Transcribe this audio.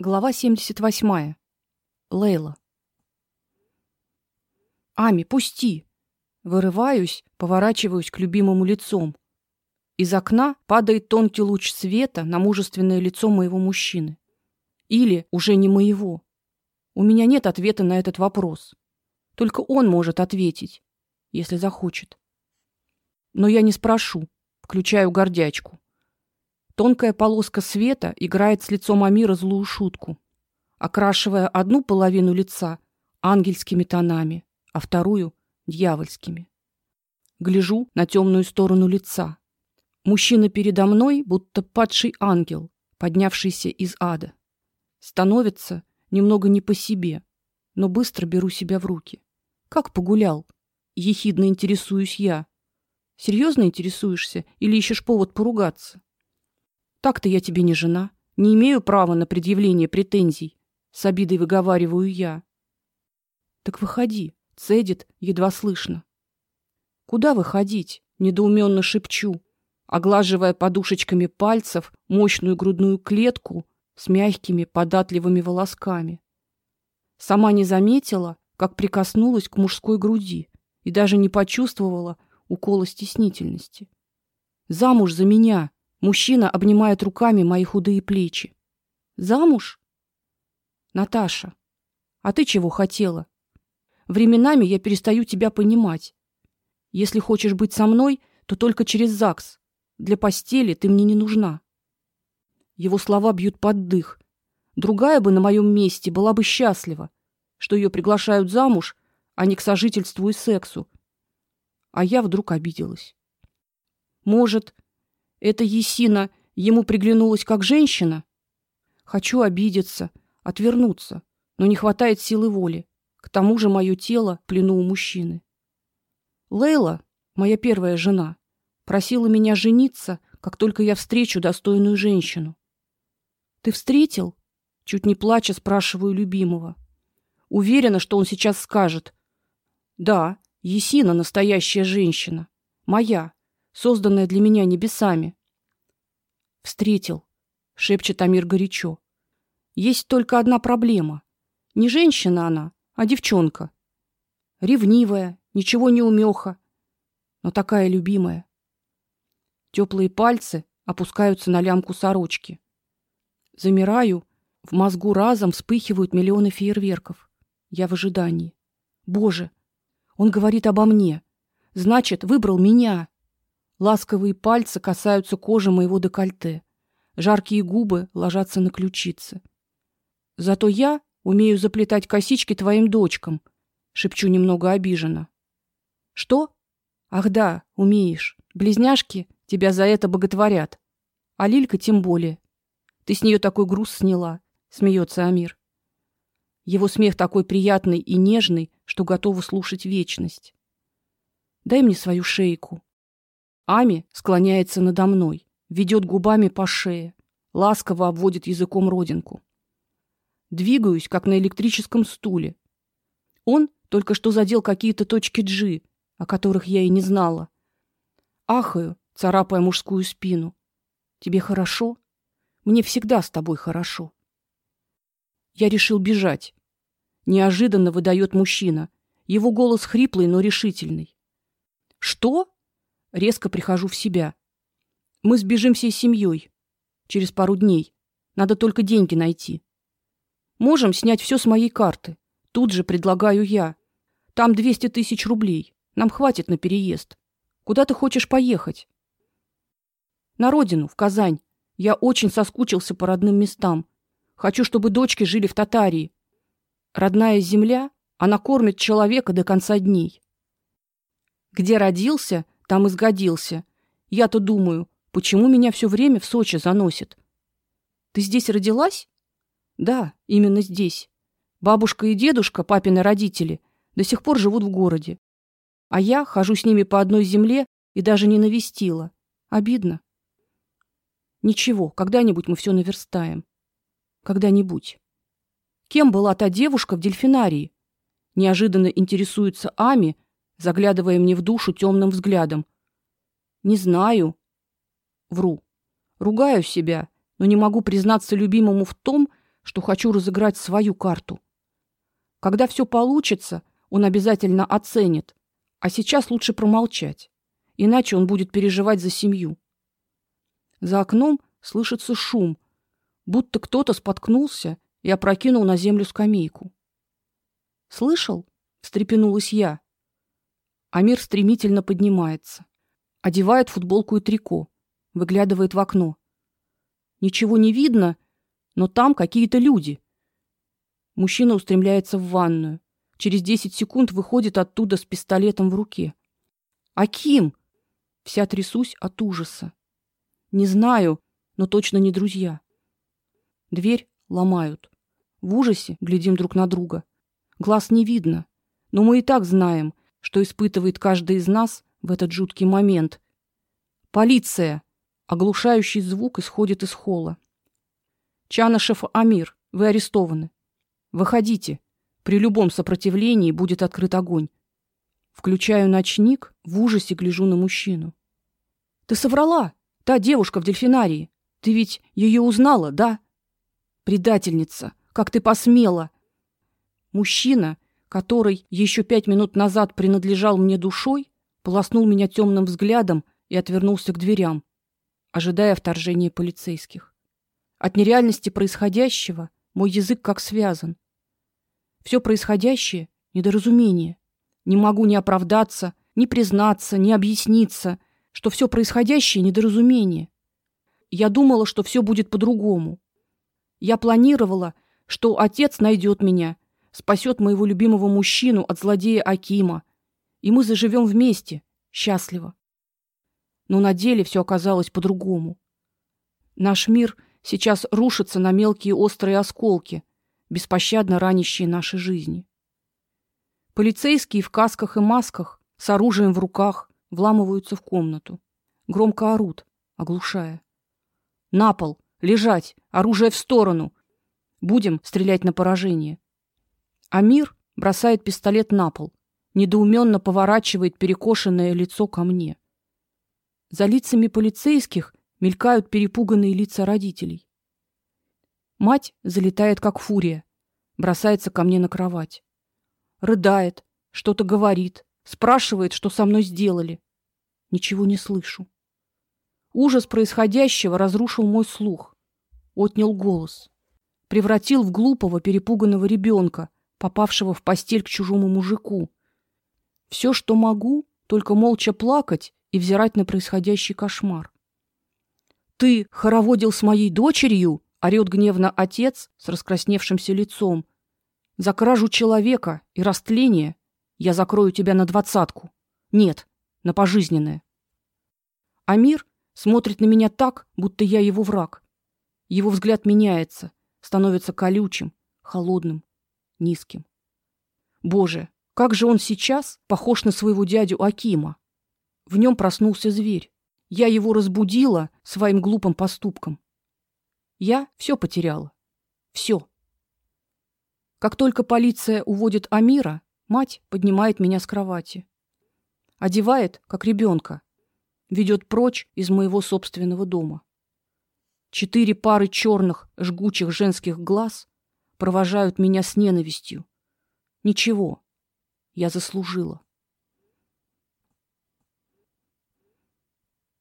Глава 78. Лейла. Ами, пусти. Вырываюсь, поворачиваюсь к любимому лицом. Из окна падает тонкий луч света на мужественное лицо моего мужчины. Или уже не моего. У меня нет ответа на этот вопрос. Только он может ответить, если захочет. Но я не спрошу, включаю гордячку. Тонкая полоска света играет с лицом Амира злую шутку, окрашивая одну половину лица ангельскими тонами, а вторую дьявольскими. Гляжу на темную сторону лица. Мужчина передо мной будто падший ангел, поднявшийся из ада. Становится немного не по себе, но быстро беру себя в руки. Как погулял? Ехидно интересуюсь я. Серьезно интересуешься или ищешь повод поругаться? Так-то я тебе не жена, не имею права на предъявление претензий, с обидой выговариваю я. Так выходи, цедит едва слышно. Куда выходить? недоуменно шепчу, оглаживая подушечками пальцев мощную грудную клетку с мягкими податливыми волосками. Сама не заметила, как прикоснулась к мужской груди и даже не почувствовала укола стеснительности. Замуж за меня, Мужчина обнимает руками мои худые плечи. Замуж? Наташа, а ты чего хотела? Временами я перестаю тебя понимать. Если хочешь быть со мной, то только через ЗАГС. Для постели ты мне не нужна. Его слова бьют под дых. Другая бы на моем месте была бы счастлива, что ее приглашают замуж, а не к сожительству и сексу. А я вдруг обиделась. Может, эта Есина ему приглянулась как женщина? Хочу обидеться, отвернуться, но не хватает силы воли. К тому же мое тело в плену у мужчины. Лейла, моя первая жена, просила меня жениться, как только я встречу достойную женщину. Ты встретил? Чуть не плача спрашиваю любимого. Уверена, что он сейчас скажет: "Да, Есина настоящая женщина, моя, созданная для меня небесами. Встретил, шепчет Амир горячо. Есть только одна проблема. Не женщина она, а девчонка. Ревнивая, ничего не умеха, но такая любимая. Теплые пальцы опускаются на лямку сорочки. Замираю, в мозгу разом вспыхивают миллионы фейерверков. Я в ожидании. Боже, он говорит обо мне. Значит, выбрал меня. Ласковые пальцы касаются кожи моего декольте. Жаркие губы ложатся на ключицы. Зато я умею заплетать косички твоим дочкам, шепчу немного обиженно. Что? Ах да, умеешь. Близняшки тебя за это боготворят. А Лилька тем более. Ты с нее такой груз сняла, смеется Амир. Его смех такой приятный и нежный, что готова слушать вечность. Дай мне свою шейку. Ами склоняется надо мной, ведет губами по шее, ласково обводит языком родинку. Двигаюсь, как на электрическом стуле. Он только что задел какие-то точки G, о которых я и не знала. Ахаю, царапая мужскую спину. Тебе хорошо? Мне всегда с тобой хорошо. Я решил бежать. Неожиданно выдает мужчина. Его голос хриплый, но решительный. Что? Резко прихожу в себя. Мы сбежим всей семьей через пару дней. Надо только деньги найти. Можем снять все с моей карты. Тут же предлагаю я. Там 200 тысяч рублей. Нам хватит на переезд. Куда ты хочешь поехать? На родину, в Казань. Я очень соскучился по родным местам. Хочу, чтобы дочки жили в Татарии. Родная земля, она кормит человека до конца дней. Где родился, там и сгодился. Я-то думаю, почему меня все время в Сочи заносит? Ты здесь родилась? Да, именно здесь. Бабушка и дедушка, папины родители, до сих пор живут в городе. А я хожу с ними по одной земле и даже не навестила. Обидно. Ничего, когда-нибудь мы все наверстаем. Когда-нибудь. Кем была та девушка в дельфинарии? Неожиданно интересуется Ами, заглядывая мне в душу темным взглядом. Не знаю. Вру. Ругаю себя, но не могу признаться любимому в том, что хочу разыграть свою карту. Когда все получится, он обязательно оценит, а сейчас лучше промолчать, иначе он будет переживать за семью. За окном слышится шум, будто кто-то споткнулся и опрокинул на землю скамейку. Слышал? встрепенулась я. Амир стремительно поднимается, одевает футболку и трико, выглядывает в окно. Ничего не видно, но там какие-то люди. Мужчина устремляется в ванную. Через десять секунд выходит оттуда с пистолетом в руке. Аким, вся трясусь от ужаса. Не знаю, но точно не друзья. Дверь ломают. В ужасе глядим друг на друга. Глаз не видно, но мы и так знаем, что испытывает каждый из нас в этот жуткий момент. Полиция. Оглушающий звук исходит из холла. Чанышев Амир, вы арестованы. Выходите. При любом сопротивлении будет открыт огонь. Включаю ночник, в ужасе гляжу на мужчину. Ты соврала? Та девушка в дельфинарии. Ты ведь ее узнала, да? Предательница, как ты посмела? Мужчина, который еще пять минут назад принадлежал мне душой, полоснул меня темным взглядом и отвернулся к дверям, ожидая вторжения полицейских. От нереальности происходящего мой язык как связан. Все происходящее недоразумение. Не могу ни оправдаться, ни признаться, ни объясниться, что все происходящее недоразумение. Я думала, что все будет по-другому. Я планировала, что отец найдет меня, спасет моего любимого мужчину от злодея Акима, и мы заживем вместе, счастливо. Но на деле все оказалось по-другому. Наш мир сейчас рушится на мелкие острые осколки, беспощадно ранящие наши жизни. Полицейские в касках и масках, с оружием в руках, вламываются в комнату. Громко орут, оглушая. На пол, лежать, оружие в сторону. Будем стрелять на поражение. Амир бросает пистолет на пол, недоуменно поворачивает перекошенное лицо ко мне. За лицами полицейских мелькают перепуганные лица родителей. Мать залетает как фурия, бросается ко мне на кровать. Рыдает, что-то говорит, спрашивает, что со мной сделали. Ничего не слышу. Ужас происходящего разрушил мой слух, отнял голос, превратил в глупого, перепуганного ребенка, попавшего в постель к чужому мужику. Все, что могу, только молча плакать и взирать на происходящий кошмар. Ты хороводил с моей дочерью, орёт гневно отец с раскрасневшимся лицом. За кражу человека и растление я закрою тебя на двадцатку. Нет, на пожизненное. Амир смотрит на меня так, будто я его враг. Его взгляд меняется, становится колючим, холодным, низким. Боже, как же он сейчас похож на своего дядю Акима. В нем проснулся зверь. Я его разбудила своим глупым поступком. Я все потеряла. все. Как только полиция уводит Амира, мать поднимает меня с кровати, одевает как ребенка, ведет прочь из моего собственного дома. Четыре пары черных жгучих женских глаз провожают меня с ненавистью. Ничего. Я заслужила.